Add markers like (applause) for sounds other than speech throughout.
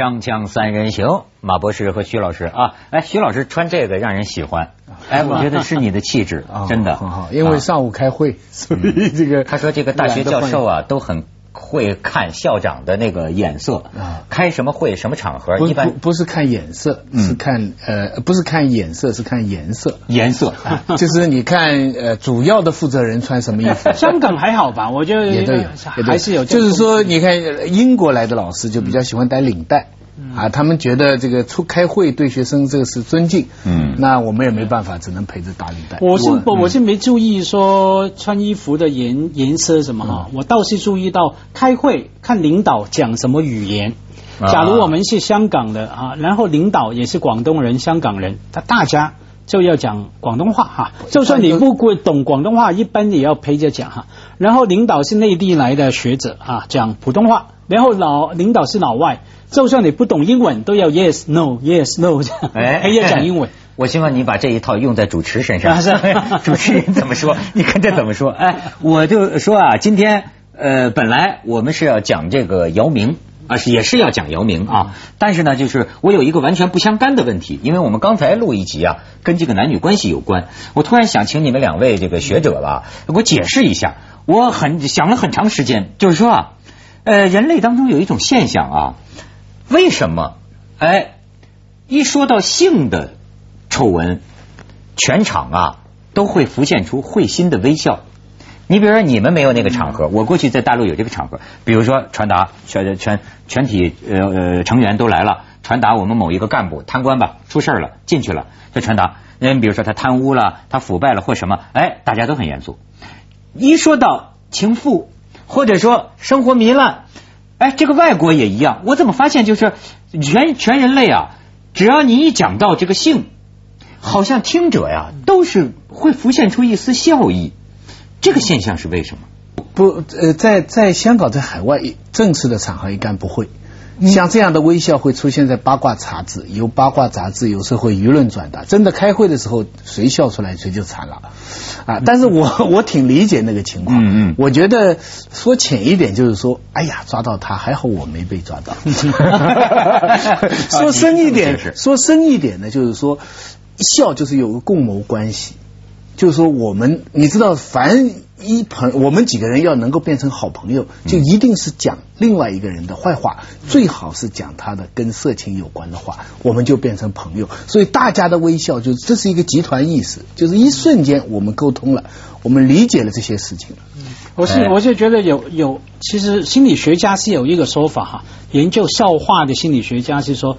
锵锵三人行，马博士和徐老师啊，哎，徐老师穿这个让人喜欢，哎，我觉得是你的气质，(laughs) 真的很好。因为上午开会，所以这个他说这个大学教授啊都很。会看校长的那个眼色啊，开什么会什么场合？一般不是看眼色，是看呃，不是看眼色，是看颜色。颜色就是你看呃，主要的负责人穿什么衣服。(laughs) 香港还好吧？我觉得也都有，还是有。就是说，你看英国来的老师就比较喜欢戴领带。啊，他们觉得这个出开会对学生这个是尊敬，嗯，那我们也没办法，只能陪着打领带。我是我我是没注意说穿衣服的颜颜色什么哈，我倒是注意到开会看领导讲什么语言。假如我们是香港的啊，然后领导也是广东人、香港人，他大家就要讲广东话哈，就算你不会懂广东话，一般也要陪着讲哈。然后领导是内地来的学者啊，讲普通话，然后老领导是老外。就算你不懂英文，都要 yes no yes no 这样，哎，要讲英文。(laughs) 我希望你把这一套用在主持身上。(laughs) 主持人怎么说？(laughs) 你看这怎么说？哎，我就说啊，今天呃，本来我们是要讲这个姚明啊，是也是要讲姚明啊，但是呢，就是我有一个完全不相干的问题，因为我们刚才录一集啊，跟这个男女关系有关，我突然想请你们两位这个学者了，给我解释一下。我很想了很长时间，就是说啊，呃，人类当中有一种现象啊。为什么？哎，一说到性的丑闻，全场啊都会浮现出会心的微笑。你比如说，你们没有那个场合，我过去在大陆有这个场合。比如说，传达全全全体呃呃成员都来了，传达我们某一个干部贪官吧出事了进去了，再传达。嗯比如说他贪污了，他腐败了或什么，哎，大家都很严肃。一说到情妇，或者说生活糜烂。哎，这个外国也一样。我怎么发现，就是全全人类啊，只要你一讲到这个性，好像听者呀都是会浮现出一丝笑意。这个现象是为什么？不，呃，在在香港，在海外正式的场合一般不会。像这样的微笑会出现在八卦杂志，由八卦杂志有时候会舆论转达。真的开会的时候，谁笑出来谁就惨了啊！但是我 (laughs) 我挺理解那个情况。嗯嗯，我觉得说浅一点就是说，哎呀，抓到他还好我没被抓到。(laughs) (laughs) 说深一点，说深一点呢，就是说笑就是有个共谋关系。就是说，我们你知道，凡一朋，我们几个人要能够变成好朋友，就一定是讲另外一个人的坏话，最好是讲他的跟色情有关的话，我们就变成朋友。所以大家的微笑，就是这是一个集团意识，就是一瞬间我们沟通了，我们理解了这些事情了。我是我是觉得有有，其实心理学家是有一个说法哈，研究笑话的心理学家是说。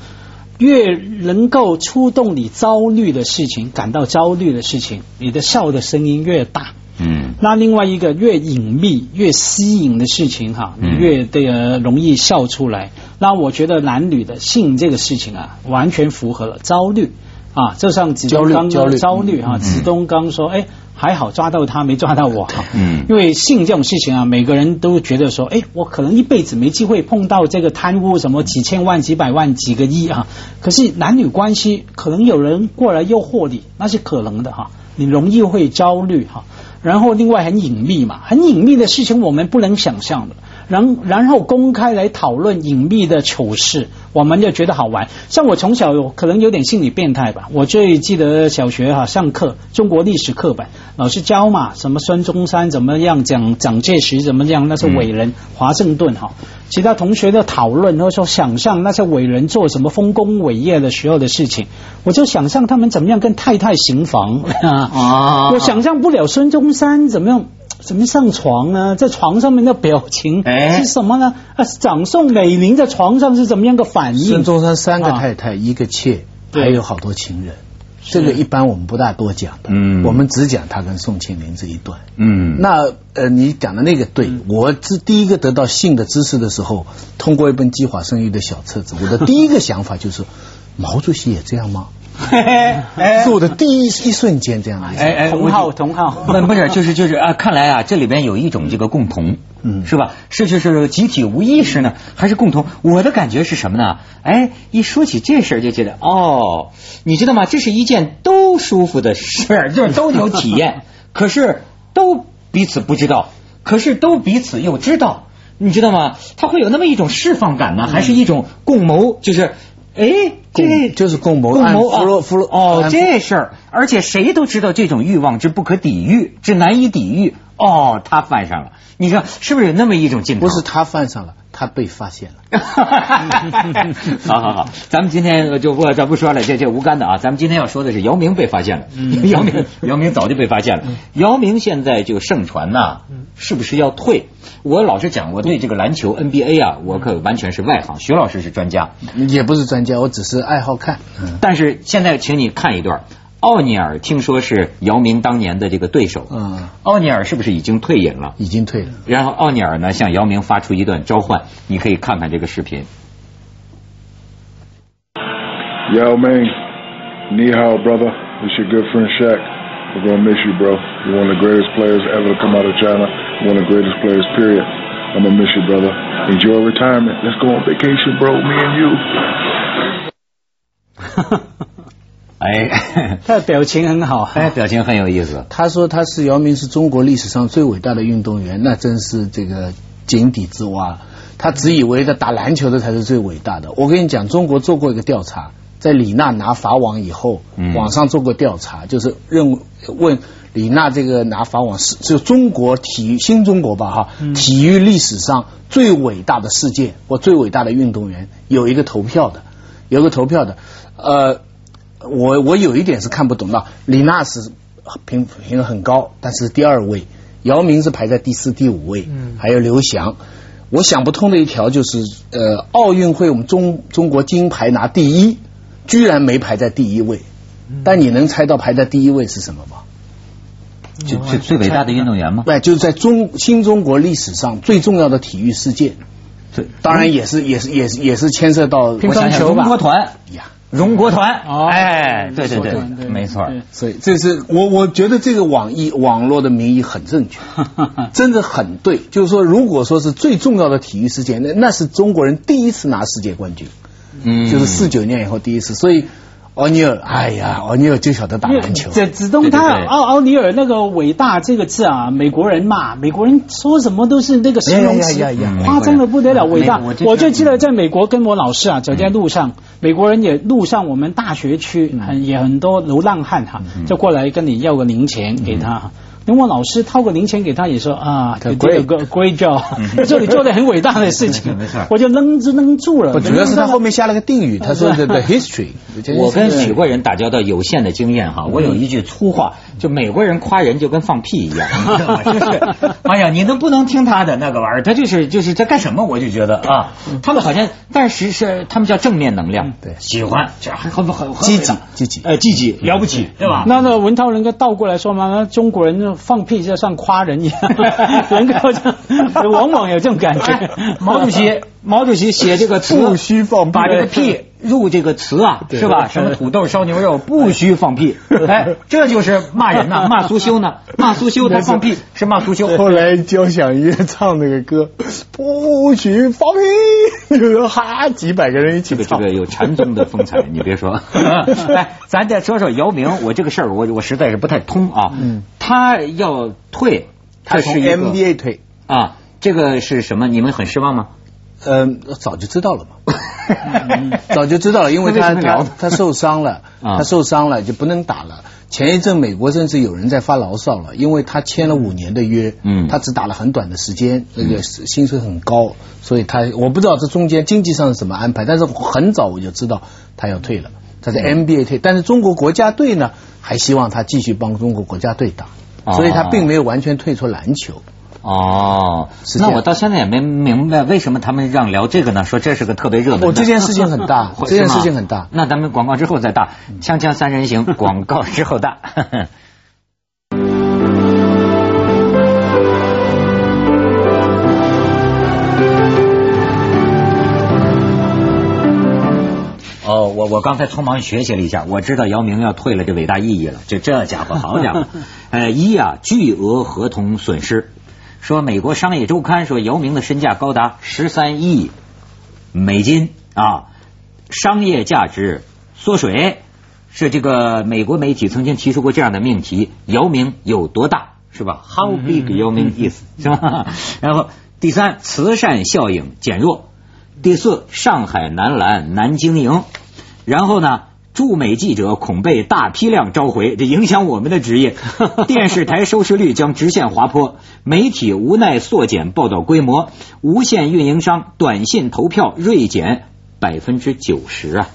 越能够触动你焦虑的事情，感到焦虑的事情，你的笑的声音越大。嗯，那另外一个越隐秘、越吸引的事情，哈，你越这个容易笑出来。那我觉得男女的性这个事情啊，完全符合了焦虑啊，就像子东刚刚焦虑啊，子东刚说，哎。还好抓到他，没抓到我。嗯，因为性这种事情啊，每个人都觉得说，哎，我可能一辈子没机会碰到这个贪污什么几千万、几百万、几个亿啊。可是男女关系，可能有人过来诱惑你，那是可能的哈。你容易会焦虑哈。然后另外很隐秘嘛，很隐秘的事情我们不能想象的。然然后公开来讨论隐秘的丑事，我们就觉得好玩。像我从小有可能有点心理变态吧。我最记得小学哈上课，中国历史课本老师教嘛，什么孙中山怎么样讲，蒋介石怎么样，那是伟人，华盛顿哈。其他同学的讨论，或者说想象那些伟人做什么丰功伟业的时候的事情，我就想象他们怎么样跟太太行房啊。我想象不了孙中山怎么样。怎么上床呢？在床上面的表情是什么呢？啊，长宋美龄在床上是怎么样个反应？孙中山三个太太，一个妾，还有好多情人。这个一般我们不大多讲的，嗯，我们只讲他跟宋庆龄这一段。嗯，那呃，你讲的那个对，我是第一个得到性的知识的时候，通过一本计划生育的小册子，我的第一个想法就是，毛主席也这样吗？(laughs) 是我的第一一瞬间这样的，哎哎，同号同号，(laughs) 那不是就是就是啊，看来啊，这里边有一种这个共同，嗯，是吧？是就是集体无意识呢，还是共同？我的感觉是什么呢？哎，一说起这事儿就觉得哦，你知道吗？这是一件都舒服的事儿，就是都有体验，可是都彼此不知道，可是都彼此又知道。你知道吗？他会有那么一种释放感呢，还是一种共谋？就是哎，这就是共谋，共谋弗洛弗洛哦，这事儿，而且谁都知道这种欲望之不可抵御，之难以抵御。哦，他犯上了，你说是不是有那么一种镜头？不是他犯上了。他被发现了，(laughs) 好好好，咱们今天就不咱不说了，这这无干的啊，咱们今天要说的是姚明被发现了，姚明姚明早就被发现了，姚明现在就盛传呐，是不是要退？我老实讲，我对这个篮球 NBA 啊，我可完全是外行，徐老师是专家，也不是专家，我只是爱好看。但是现在请你看一段。奥尼尔听说是姚明当年的这个对手，嗯，奥尼尔是不是已经退隐了？已经退了。然后奥尼尔呢向姚明发出一段召唤，你可以看看这个视频。Yao Ming, ni hao, brother. It's your good friend Shaq. We're gonna miss you, bro. You're one of the greatest players ever to come out of China. One of the greatest players, period. I'm gonna miss you, brother. Enjoy retirement. Let's go on vacation, bro. Me and you. 哎，(laughs) 他的表情很好，哎，表情很有意思。他说他是姚明是中国历史上最伟大的运动员，那真是这个井底之蛙。他只以为他打篮球的才是最伟大的。我跟你讲，中国做过一个调查，在李娜拿法网以后，网上做过调查，就是认问李娜这个拿法网是就中国体育新中国吧哈，体育历史上最伟大的事件或最伟大的运动员，有一个投票的，有个投票的，呃。我我有一点是看不懂的，李娜是评评分很高，但是第二位，姚明是排在第四、第五位，嗯，还有刘翔。我想不通的一条就是，呃，奥运会我们中中国金牌拿第一，居然没排在第一位。但你能猜到排在第一位是什么吗？就最最伟大的运动员吗？对，就是在中新中国历史上最重要的体育事件。对，当然也是也是也是也是牵涉到乒乓球吧。中国团呀。荣国团，哎，对对对，没错。所以这是我我觉得这个网易网络的名义很正确，(laughs) 真的很对。就是说，如果说是最重要的体育事件，那那是中国人第一次拿世界冠军，嗯，就是四九年以后第一次。所以。奥尼尔，哎呀，奥尼尔就晓得打篮球。这子东他奥奥尼尔那个伟大这个字啊，美国人嘛，美国人说什么都是那个形容词，夸张的不得了，伟大。我就记得在美国跟我老师啊走在路上，美国人也路上我们大学区很也很多流浪汉哈，就过来跟你要个零钱给他。那我老师掏个零钱给他，也说啊，有个 great job，(laughs) 这里做的很伟大的事情，(laughs) 没错，我就愣住愣住了。主要是他后面下了个定语，他说 (laughs) 的 the history。我跟许贵人打交道有限的经验哈，我有一句粗话，就美国人夸人就跟放屁一样，(laughs) 就是，哎呀，你都不能听他的那个玩意儿？他就是就是在干什么？我就觉得啊，他们好像，但是是他们叫正面能量，对，喜欢，这很很很积极积极，呃，积极了不起，对吧？那那文涛人家倒过来说嘛，那中国人。放屁就像夸人一样，(laughs) 能够这往往有这种感觉。毛主席，毛主席写这个词，不需放，把这个屁入这个词啊，是吧？什么土豆烧牛肉，(laughs) 不需放屁。哎，这就是骂人呐，(laughs) 骂苏修呢，骂苏修他放屁是骂苏修。后来交响乐唱那个歌，(laughs) 不许放屁，哈，几百个人一起唱，这个有禅宗的风采，你别说。来，咱再说说姚明，我这个事儿，我我实在是不太通啊。嗯。他要退，他是 NBA 退啊，这个是什么？你们很失望吗？嗯，早就知道了嘛，(laughs) 早就知道了，因为 (laughs) 他他他受伤了，(laughs) 他受伤了就不能打了。前一阵美国甚至有人在发牢骚了，因为他签了五年的约，嗯，他只打了很短的时间，那个薪水很高，所以他我不知道这中间经济上是怎么安排，但是很早我就知道他要退了，他在 NBA 退，但是中国国家队呢还希望他继续帮中国国家队打。所以他并没有完全退出篮球。哦，那我到现在也没明白为什么他们让聊这个呢？说这是个特别热门。哦，这件事情很大，(laughs) 这件事情很大。那咱们广告之后再大，锵锵三人行，(laughs) 广告之后大。(laughs) 哦，我我刚才匆忙学习了一下，我知道姚明要退了这伟大意义了。就这家伙，好家伙，呃，一啊，巨额合同损失。说美国商业周刊说姚明的身价高达十三亿美金啊，商业价值缩水。是这个美国媒体曾经提出过这样的命题：姚明有多大？是吧？How big 姚明 is？是吧？(laughs) 然后。第三，慈善效应减弱；第四，上海男篮难经营。然后呢，驻美记者恐被大批量召回，这影响我们的职业。(laughs) 电视台收视率将直线滑坡，媒体无奈缩减报道规模，无线运营商短信投票锐减百分之九十啊！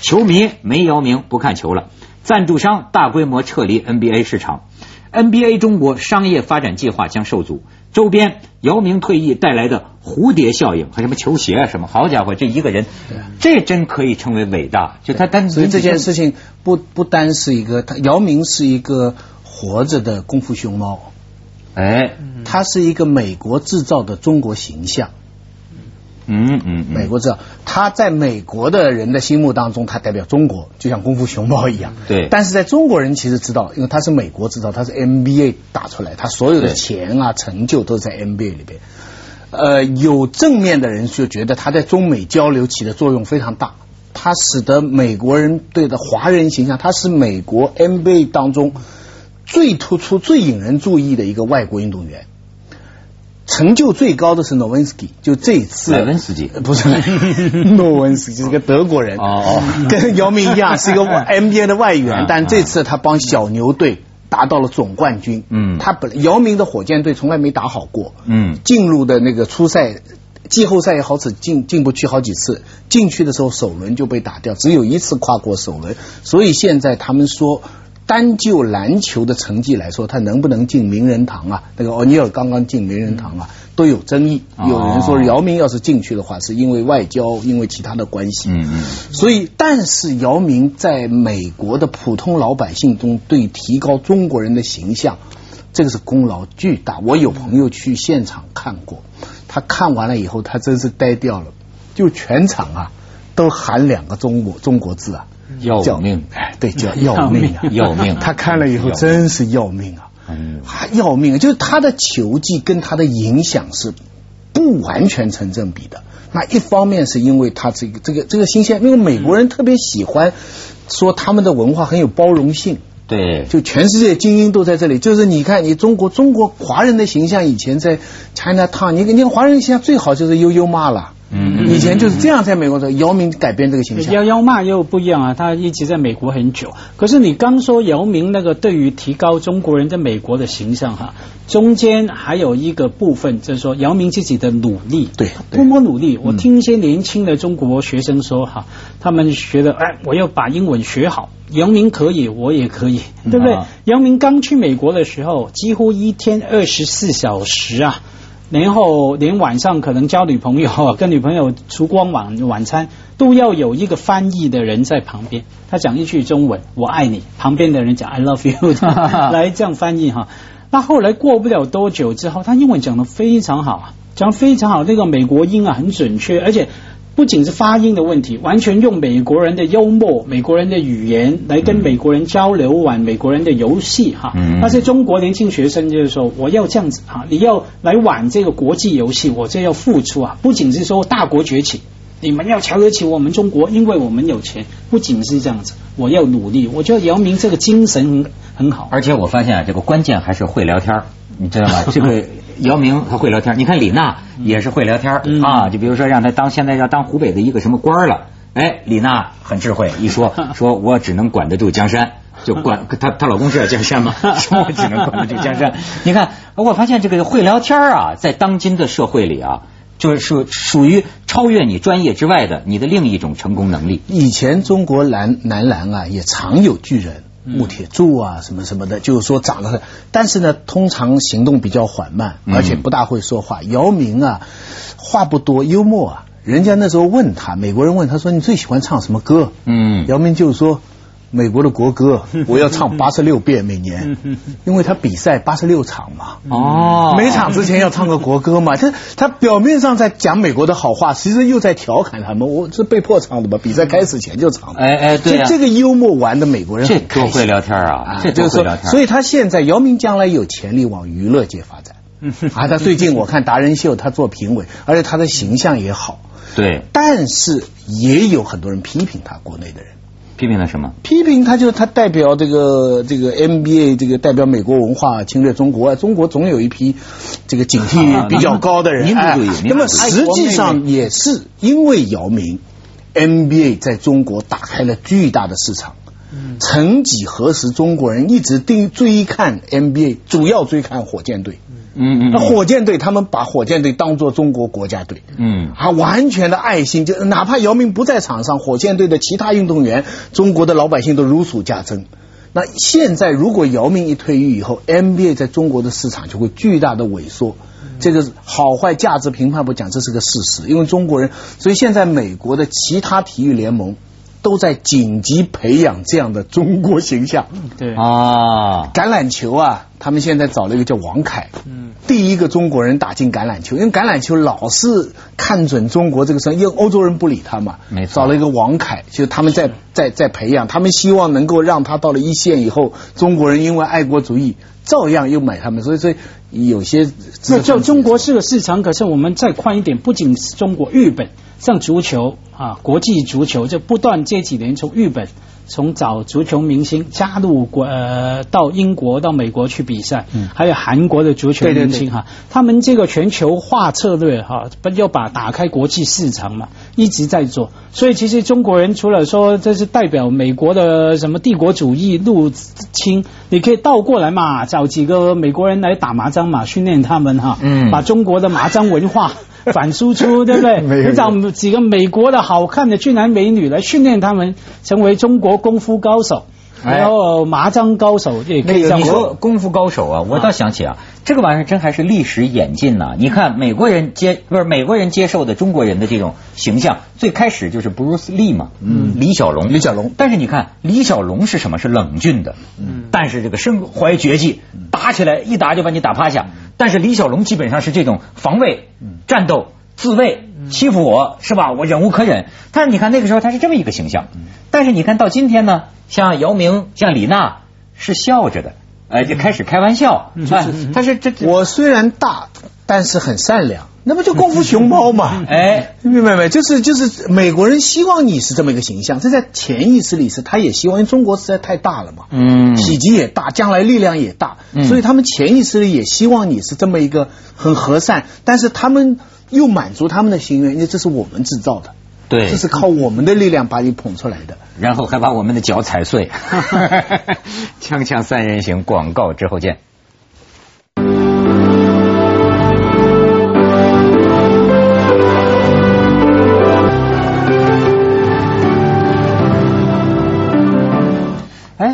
球迷没姚明不看球了，赞助商大规模撤离 NBA 市场，NBA 中国商业发展计划将受阻。周边姚明退役带来的蝴蝶效应和什么球鞋啊什么，好家伙，这一个人，这真可以称为伟大。就他单，所以这件事情不不单是一个，他姚明是一个活着的功夫熊猫，哎，他是一个美国制造的中国形象。嗯嗯，美国知道他在美国的人的心目当中，他代表中国，就像功夫熊猫一样。对，但是在中国人其实知道，因为他是美国制造，他是 NBA 打出来，他所有的钱啊成就都在 NBA 里边。呃，有正面的人就觉得他在中美交流起的作用非常大，他使得美国人对的华人形象，他是美国 NBA 当中最突出、最引人注意的一个外国运动员。成就最高的是诺温斯基，就这一次。诺温斯基不是 (laughs) 诺温斯基是个德国人，哦，跟姚明一样是一个 (laughs) NBA 的外援，但这次他帮小牛队达到了总冠军。嗯，他本姚明的火箭队从来没打好过。嗯，进入的那个初赛、季后赛也好只进进不去好几次，进去的时候首轮就被打掉，只有一次跨过首轮，所以现在他们说。单就篮球的成绩来说，他能不能进名人堂啊？那个奥尼尔刚刚进名人堂啊，都有争议。有人说姚明要是进去的话，是因为外交，因为其他的关系。嗯嗯。所以，但是姚明在美国的普通老百姓中，对提高中国人的形象，这个是功劳巨大。我有朋友去现场看过，他看完了以后，他真是呆掉了，就全场啊都喊两个中国中国字啊。要命！哎，对，叫要命啊！要命！他看了以后真是要命啊！嗯，要命！就是他的球技跟他的影响是不完全成正比的。那一方面是因为他这个这个这个新鲜，因为美国人特别喜欢说他们的文化很有包容性。对，就全世界精英都在这里。就是你看，你中国中国华人的形象以前在 China Town，你你华人形象最好就是悠悠妈了。嗯，以前就是这样，在美国的姚明改变这个形象。姚姚骂又不一样啊，他一直在美国很久。可是你刚说姚明那个对于提高中国人在美国的形象哈，中间还有一个部分就是说姚明自己的努力，对，多么努力。我听一些年轻的中国学生说哈，他们觉得哎，我要把英文学好，姚明可以，我也可以，对不对？姚明刚去美国的时候，几乎一天二十四小时啊。然后连晚上可能交女朋友，(laughs) 跟女朋友烛光晚晚餐，都要有一个翻译的人在旁边。他讲一句中文“我爱你”，旁边的人讲 “I love you”，(laughs) (laughs) 来这样翻译哈。那后来过不了多久之后，他英文讲的非常好，讲非常好，那个美国音啊很准确，而且。不仅是发音的问题，完全用美国人的幽默、美国人的语言来跟美国人交流，玩美国人的游戏哈。那些中国年轻学生就是说，我要这样子哈，你要来玩这个国际游戏，我就要付出啊。不仅是说大国崛起，你们要瞧得起我们中国，因为我们有钱。不仅是这样子，我要努力。我觉得姚明这个精神很很好。而且我发现啊，这个关键还是会聊天，你知道吗？这个。姚明他会聊天，你看李娜也是会聊天啊。就比如说让他当现在要当湖北的一个什么官了，哎，李娜很智慧，一说 (laughs) 说我只能管得住江山，就管她她老公是叫江山嘛，(laughs) 说我只能管得住江山。你看，我发现这个会聊天啊，在当今的社会里啊，就是属属于超越你专业之外的你的另一种成功能力。以前中国男男篮啊，也常有巨人。木铁柱啊，什么什么的，就是说长得，但是呢，通常行动比较缓慢，而且不大会说话。姚明啊，话不多，幽默啊。人家那时候问他，美国人问他说：“你最喜欢唱什么歌？”嗯，姚明就说。美国的国歌，(laughs) 我要唱八十六遍每年，(laughs) 因为他比赛八十六场嘛。哦，每场之前要唱个国歌嘛。他他表面上在讲美国的好话，其实又在调侃他们。我是被迫唱的吧，比赛开始前就唱。哎哎，对这个幽默玩的美国人，这多会聊天啊！这多会聊天。所以他现在姚明将来有潜力往娱乐界发展。(laughs) 啊，他最近我看达人秀，他做评委，而且他的形象也好。对，但是也有很多人批评他，国内的人。批评了什么？批评他就是他代表这个这个 NBA 这个代表美国文化侵略中国，中国总有一批这个警惕比较高的人。那么实际上也是因为姚明，NBA 在中国打开了巨大的市场。曾几何时，中国人一直盯追看 NBA，主要追看火箭队。嗯嗯，那火箭队他们把火箭队当做中国国家队，嗯，啊完全的爱心，就哪怕姚明不在场上，火箭队的其他运动员，中国的老百姓都如数家珍。那现在如果姚明一退役以后，NBA 在中国的市场就会巨大的萎缩，这个好坏价值评判不讲，这是个事实。因为中国人，所以现在美国的其他体育联盟。都在紧急培养这样的中国形象。对。啊，橄榄球啊，他们现在找了一个叫王凯，嗯，第一个中国人打进橄榄球，因为橄榄球老是看准中国这个事，因为欧洲人不理他嘛，没错，找了一个王凯，就他们在在在培养，他们希望能够让他到了一线以后，中国人因为爱国主义照样又买他们，所以所以有些那就中国是个市场，可是我们再宽一点，不仅是中国，日本。像足球啊，国际足球就不断这几年从日本从找足球明星加入国呃到英国到美国去比赛，还有韩国的足球明星哈，他们这个全球化策略哈，不要把打开国际市场嘛，一直在做。所以其实中国人除了说这是代表美国的什么帝国主义入侵，你可以倒过来嘛，找几个美国人来打麻将嘛，训练他们哈，把中国的麻将文化。(laughs) 反输出对不对？(laughs) 你找几个美国的好看的俊男美女来训练他们，成为中国功夫高手，然后麻将高手也可以这样说。功夫高手啊，我倒想起啊，这个玩意儿真还是历史演进呐。你看美国人接不是美国人接受的中国人的这种形象，最开始就是 Bruce Lee 嘛，嗯，李小龙，李小龙。但是你看李小龙是什么？是冷峻的，嗯，但是这个身怀绝技，打起来一打就把你打趴下。但是李小龙基本上是这种防卫、战斗、自卫，欺负我是吧？我忍无可忍。但是你看那个时候他是这么一个形象，但是你看到今天呢，像姚明、像李娜是笑着的，哎，就开始开玩笑。他是这。我虽然大，但是很善良。那不就功夫熊猫嘛？哎，明白没？就是就是美国人希望你是这么一个形象，这在潜意识里是，他也希望，因为中国实在太大了嘛，嗯，体积也大，将来力量也大，所以他们潜意识里也希望你是这么一个很和善，但是他们又满足他们的心愿，因为这是我们制造的，对，这是靠我们的力量把你捧出来的，然后还把我们的脚踩碎。(laughs) (laughs) 锵锵三人行，广告之后见。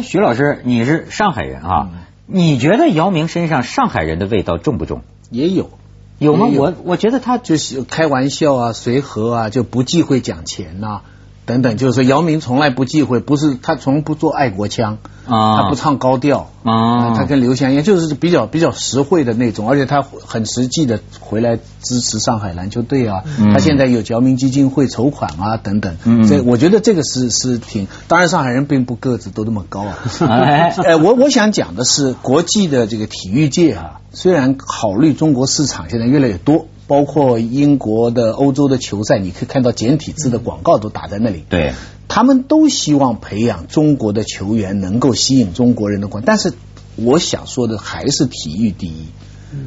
徐老师，你是上海人啊？你觉得姚明身上上海人的味道重不重？也有，有吗？我我觉得他就是开玩笑啊，随和啊，就不忌讳讲钱呐。等等，就是说姚明从来不忌讳，不是他从不做爱国腔啊，他不唱高调啊，他跟刘翔一样，就是比较比较实惠的那种，而且他很实际的回来支持上海篮球队啊，他现在有姚明基金会筹款啊等等，这我觉得这个是是挺，当然上海人并不个子都那么高啊，哎，(laughs) 我我想讲的是国际的这个体育界啊，虽然考虑中国市场现在越来越多。包括英国的、欧洲的球赛，你可以看到简体字的广告都打在那里。对，他们都希望培养中国的球员，能够吸引中国人的关。但是我想说的还是体育第一，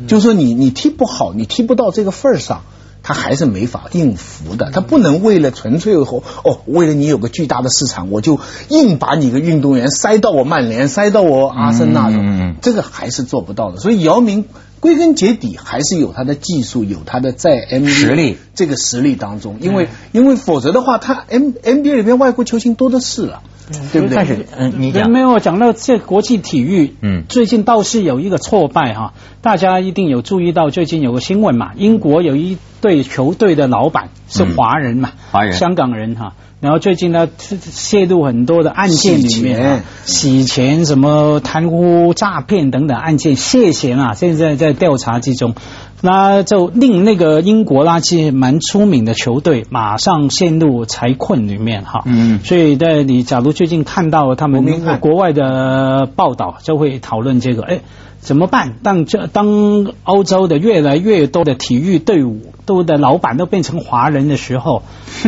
就是说你你踢不好，你踢不到这个份儿上。他还是没法应付的，他不能为了纯粹后哦，为了你有个巨大的市场，我就硬把你个运动员塞到我曼联，塞到我阿森纳中，这个还是做不到的。所以姚明归根结底还是有他的技术，有他的在 NBA 实力。这个实力当中，因为因为否则的话，他 N NBA 里面外国球星多的是了。对不对？嗯，你讲没有讲到这国际体育，嗯，最近倒是有一个挫败哈，大家一定有注意到，最近有个新闻嘛，英国有一队球队的老板是华人嘛，华人香港人哈，然后最近呢泄露很多的案件里面，洗钱什么贪污诈骗等等案件涉嫌啊，现在在调查之中。那就令那个英国垃圾蛮出名的球队马上陷入财困里面哈，嗯，所以在你假如最近看到他们国外的报道，就会讨论这个，哎，怎么办？当这当欧洲的越来越多的体育队伍都的老板都变成华人的时候，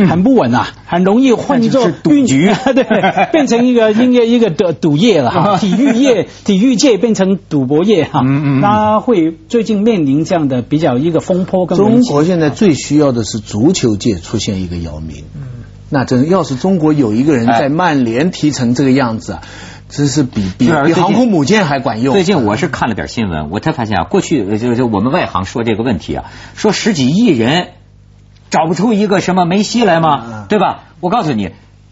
很不稳啊，很容易混作赌局，(laughs) 对，变成一个音乐一个赌赌业了哈，体育业、(laughs) 体育界变成赌博业哈，嗯嗯，他会最近面临这样的比较一个风波跟。中国现在最需要的是足球界出现一个姚明，嗯，那真要是中国有一个人在曼联踢成这个样子啊。真是比比比航空母舰还管用。最近我是看了点新闻，我才发现啊，过去就就我们外行说这个问题啊，说十几亿人找不出一个什么梅西来吗？对吧？我告诉你，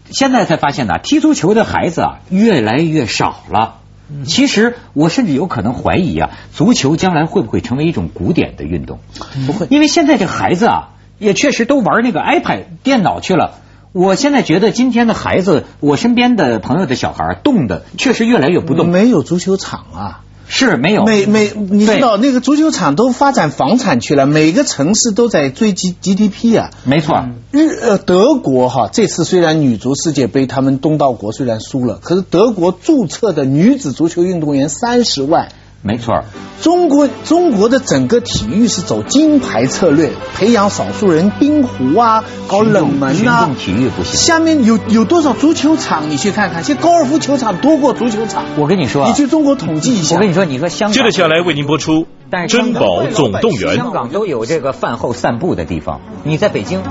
现在才发现呢，踢足球的孩子啊越来越少了。其实我甚至有可能怀疑啊，足球将来会不会成为一种古典的运动？不会，因为现在这孩子啊，也确实都玩那个 iPad 电脑去了。我现在觉得今天的孩子，我身边的朋友的小孩动的确实越来越不动。没有足球场啊，是没有。每每你知道那个足球场都发展房产去了，每个城市都在追 G G D P 啊。没错。日呃德国哈这次虽然女足世界杯他们东道国虽然输了，可是德国注册的女子足球运动员三十万。没错，中国中国的整个体育是走金牌策略，培养少数人，冰壶啊，搞冷门啊，体育不行。下面有有多少足球场？你去看看，现在高尔夫球场多过足球场。我跟你说，你去中国统计一下。我跟你说，你说香港。接着下来为您播出《珍宝总动员》。香港都有这个饭后散步的地方，你在北京。